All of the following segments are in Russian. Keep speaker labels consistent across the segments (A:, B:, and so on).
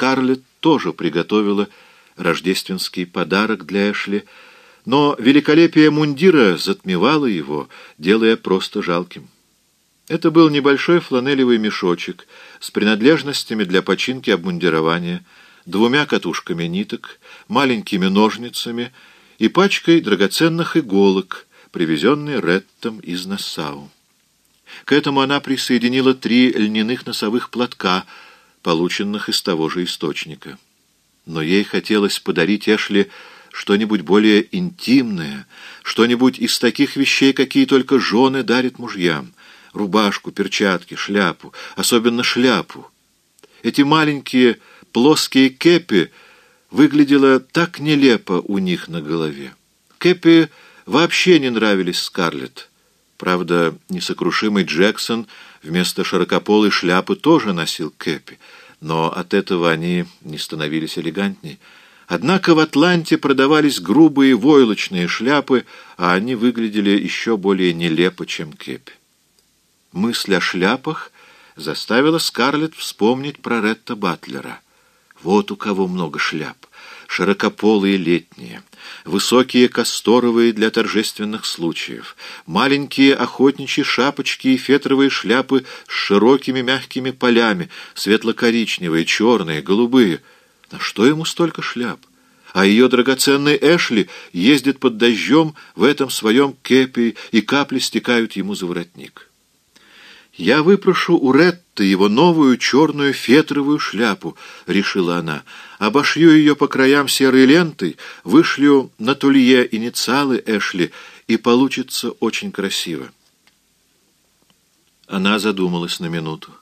A: Скарлетт тоже приготовила рождественский подарок для Эшли, но великолепие мундира затмевало его, делая просто жалким. Это был небольшой фланелевый мешочек с принадлежностями для починки обмундирования, двумя катушками ниток, маленькими ножницами и пачкой драгоценных иголок, привезенной Реттом из Нассау. К этому она присоединила три льняных носовых платка, полученных из того же источника. Но ей хотелось подарить Эшли что-нибудь более интимное, что-нибудь из таких вещей, какие только жены дарят мужьям. Рубашку, перчатки, шляпу, особенно шляпу. Эти маленькие плоские кепи выглядело так нелепо у них на голове. Кепи вообще не нравились Скарлетт. Правда, несокрушимый Джексон вместо широкополой шляпы тоже носил кепи, но от этого они не становились элегантней. Однако в Атланте продавались грубые войлочные шляпы, а они выглядели еще более нелепо, чем кепи. Мысль о шляпах заставила Скарлетт вспомнить про Ретта Батлера. Вот у кого много шляп широкополые летние, высокие касторовые для торжественных случаев, маленькие охотничьи шапочки и фетровые шляпы с широкими мягкими полями, светло-коричневые, черные, голубые. На что ему столько шляп? А ее драгоценный Эшли ездит под дождем в этом своем кепи, и капли стекают ему за воротник. «Я выпрошу у Ретта его новую черную фетровую шляпу», — решила она. «Обошью ее по краям серой лентой, вышлю на тулье инициалы Эшли, и получится очень красиво». Она задумалась на минуту.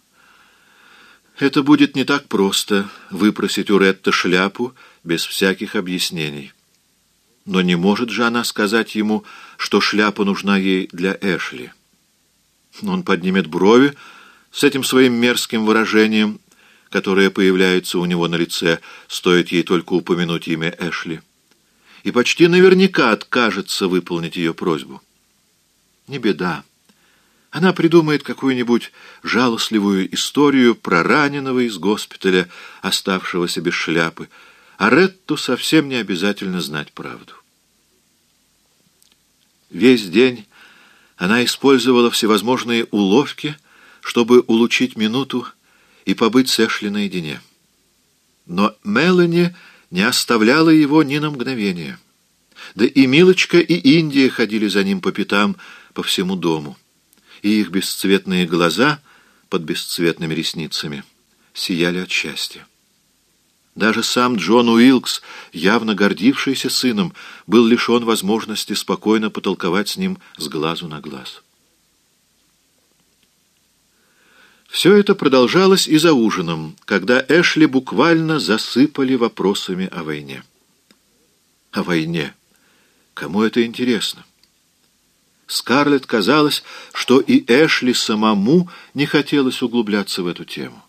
A: Это будет не так просто — выпросить у Ретта шляпу без всяких объяснений. Но не может же она сказать ему, что шляпа нужна ей для Эшли. Он поднимет брови с этим своим мерзким выражением, которое появляется у него на лице, стоит ей только упомянуть имя Эшли, и почти наверняка откажется выполнить ее просьбу. Не беда. Она придумает какую-нибудь жалостливую историю про раненого из госпиталя, оставшегося без шляпы, а Ретту совсем не обязательно знать правду. Весь день она использовала всевозможные уловки, чтобы улучить минуту и побыть с Эшли наедине. Но Мелани не оставляла его ни на мгновение. Да и Милочка, и Индия ходили за ним по пятам по всему дому. И их бесцветные глаза под бесцветными ресницами сияли от счастья. Даже сам Джон Уилкс, явно гордившийся сыном, был лишен возможности спокойно потолковать с ним с глазу на глаз. Все это продолжалось и за ужином, когда Эшли буквально засыпали вопросами о войне. О войне. Кому это интересно? Скарлетт казалось, что и Эшли самому не хотелось углубляться в эту тему.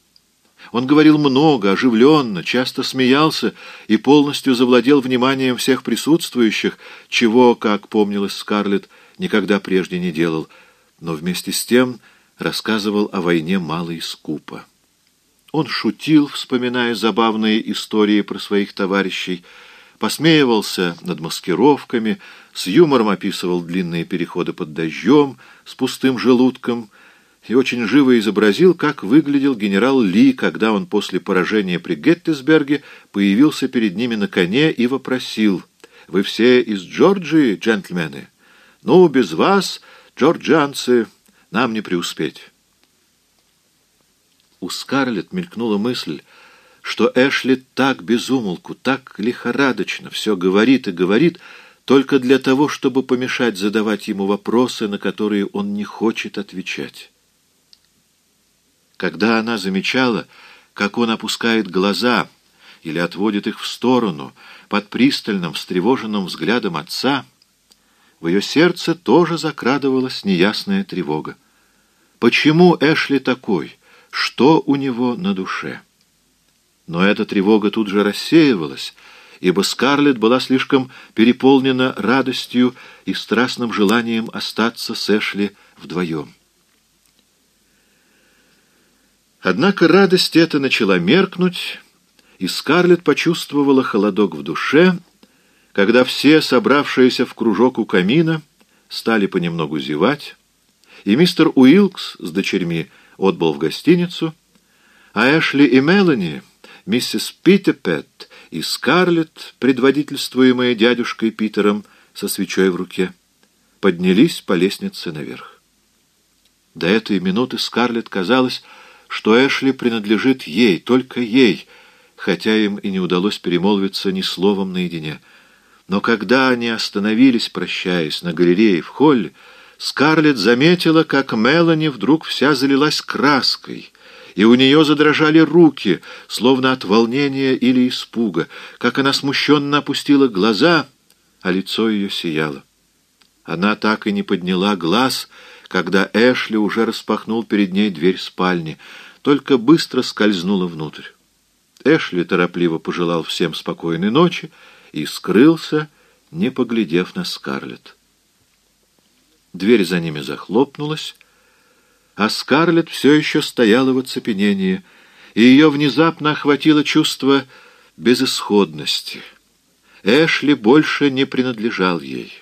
A: Он говорил много, оживленно, часто смеялся и полностью завладел вниманием всех присутствующих, чего, как помнилось Скарлетт, никогда прежде не делал, но вместе с тем рассказывал о войне мало и скупо. Он шутил, вспоминая забавные истории про своих товарищей, посмеивался над маскировками, с юмором описывал длинные переходы под дождем, с пустым желудком — и очень живо изобразил, как выглядел генерал Ли, когда он после поражения при Геттисберге появился перед ними на коне и вопросил «Вы все из Джорджии, джентльмены? Ну, без вас, джорджанцы, нам не преуспеть». У Скарлетт мелькнула мысль, что Эшли так безумолку, так лихорадочно все говорит и говорит, только для того, чтобы помешать задавать ему вопросы, на которые он не хочет отвечать. Когда она замечала, как он опускает глаза или отводит их в сторону под пристальным, встревоженным взглядом отца, в ее сердце тоже закрадывалась неясная тревога. Почему Эшли такой? Что у него на душе? Но эта тревога тут же рассеивалась, ибо Скарлетт была слишком переполнена радостью и страстным желанием остаться с Эшли вдвоем. Однако радость эта начала меркнуть, и Скарлетт почувствовала холодок в душе, когда все, собравшиеся в кружок у камина, стали понемногу зевать, и мистер Уилкс с дочерьми отбыл в гостиницу, а Эшли и Мелани, миссис Питтипет и Скарлетт, предводительствуемые дядюшкой Питером со свечой в руке, поднялись по лестнице наверх. До этой минуты Скарлетт казалось, что Эшли принадлежит ей, только ей, хотя им и не удалось перемолвиться ни словом наедине. Но когда они остановились, прощаясь, на галерее в холле, Скарлетт заметила, как Мелани вдруг вся залилась краской, и у нее задрожали руки, словно от волнения или испуга, как она смущенно опустила глаза, а лицо ее сияло. Она так и не подняла глаз, когда Эшли уже распахнул перед ней дверь спальни, только быстро скользнула внутрь. Эшли торопливо пожелал всем спокойной ночи и скрылся, не поглядев на Скарлетт. Дверь за ними захлопнулась, а Скарлетт все еще стояла в оцепенении, и ее внезапно охватило чувство безысходности. Эшли больше не принадлежал ей.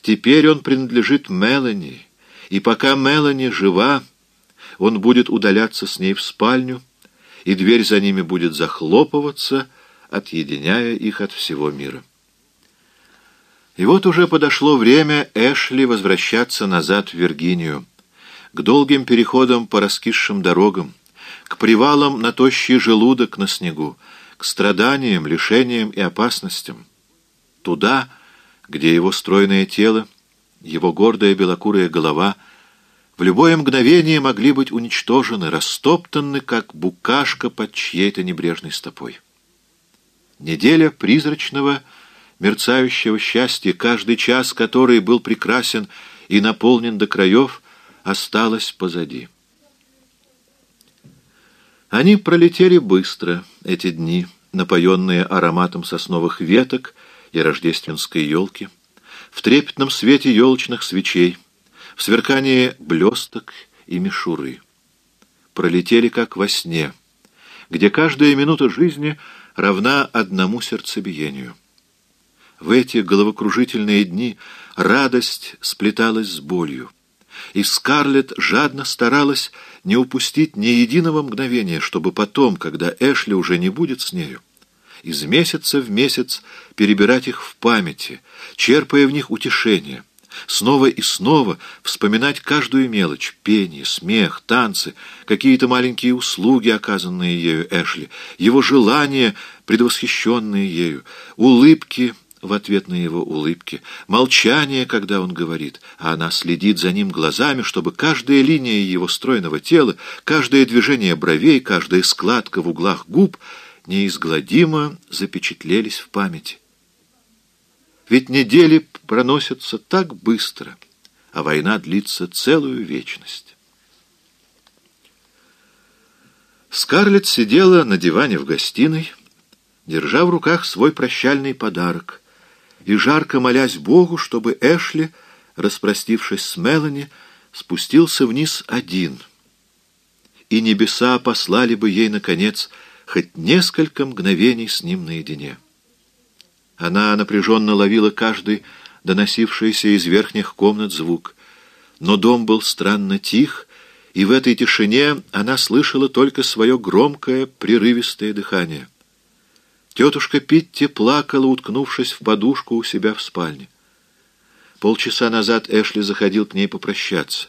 A: Теперь он принадлежит Мелани, и пока Мелани жива, он будет удаляться с ней в спальню, и дверь за ними будет захлопываться, отъединяя их от всего мира. И вот уже подошло время Эшли возвращаться назад в Виргинию, к долгим переходам по раскисшим дорогам, к привалам на тощий желудок на снегу, к страданиям, лишениям и опасностям. Туда, где его стройное тело, его гордая белокурая голова в любое мгновение могли быть уничтожены, растоптаны, как букашка под чьей-то небрежной стопой. Неделя призрачного мерцающего счастья, каждый час который был прекрасен и наполнен до краев, осталось позади. Они пролетели быстро, эти дни, напоенные ароматом сосновых веток и рождественской елки, в трепетном свете елочных свечей, в сверкании блесток и мишуры. Пролетели как во сне, где каждая минута жизни равна одному сердцебиению. В эти головокружительные дни радость сплеталась с болью, и Скарлетт жадно старалась не упустить ни единого мгновения, чтобы потом, когда Эшли уже не будет с нею, из месяца в месяц перебирать их в памяти, черпая в них утешение, снова и снова вспоминать каждую мелочь, пение, смех, танцы, какие-то маленькие услуги, оказанные ею Эшли, его желания, предвосхищенные ею, улыбки — в ответ на его улыбки, молчание, когда он говорит, а она следит за ним глазами, чтобы каждая линия его стройного тела, каждое движение бровей, каждая складка в углах губ неизгладимо запечатлелись в памяти. Ведь недели проносятся так быстро, а война длится целую вечность. Скарлетт сидела на диване в гостиной, держа в руках свой прощальный подарок — и жарко молясь Богу, чтобы Эшли, распростившись с Мелани, спустился вниз один. И небеса послали бы ей, наконец, хоть несколько мгновений с ним наедине. Она напряженно ловила каждый доносившийся из верхних комнат звук, но дом был странно тих, и в этой тишине она слышала только свое громкое, прерывистое дыхание — Тетушка Питти плакала, уткнувшись в подушку у себя в спальне. Полчаса назад Эшли заходил к ней попрощаться.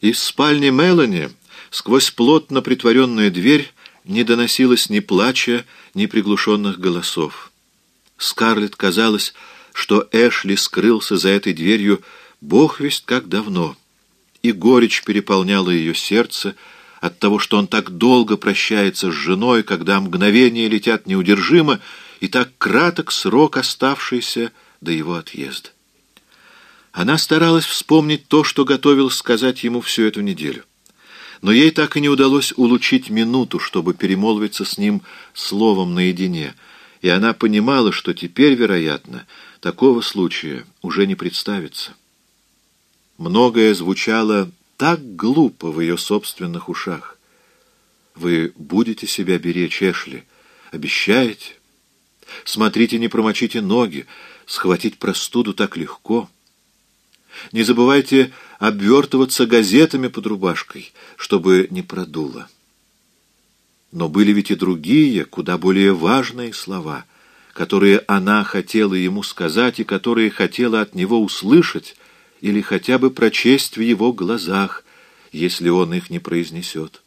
A: Из спальни Мелани сквозь плотно притворенную дверь не доносилось ни плача, ни приглушенных голосов. Скарлетт казалось, что Эшли скрылся за этой дверью бог весть как давно, и горечь переполняла ее сердце, от того, что он так долго прощается с женой, когда мгновения летят неудержимо, и так краток срок, оставшийся до его отъезда. Она старалась вспомнить то, что готовил сказать ему всю эту неделю. Но ей так и не удалось улучить минуту, чтобы перемолвиться с ним словом наедине, и она понимала, что теперь, вероятно, такого случая уже не представится. Многое звучало так глупо в ее собственных ушах. «Вы будете себя беречь, Эшли?» Обещаете? Смотрите, не промочите ноги. Схватить простуду так легко. Не забывайте обвертываться газетами под рубашкой, чтобы не продуло. Но были ведь и другие, куда более важные слова, которые она хотела ему сказать и которые хотела от него услышать или хотя бы прочесть в его глазах, если он их не произнесет.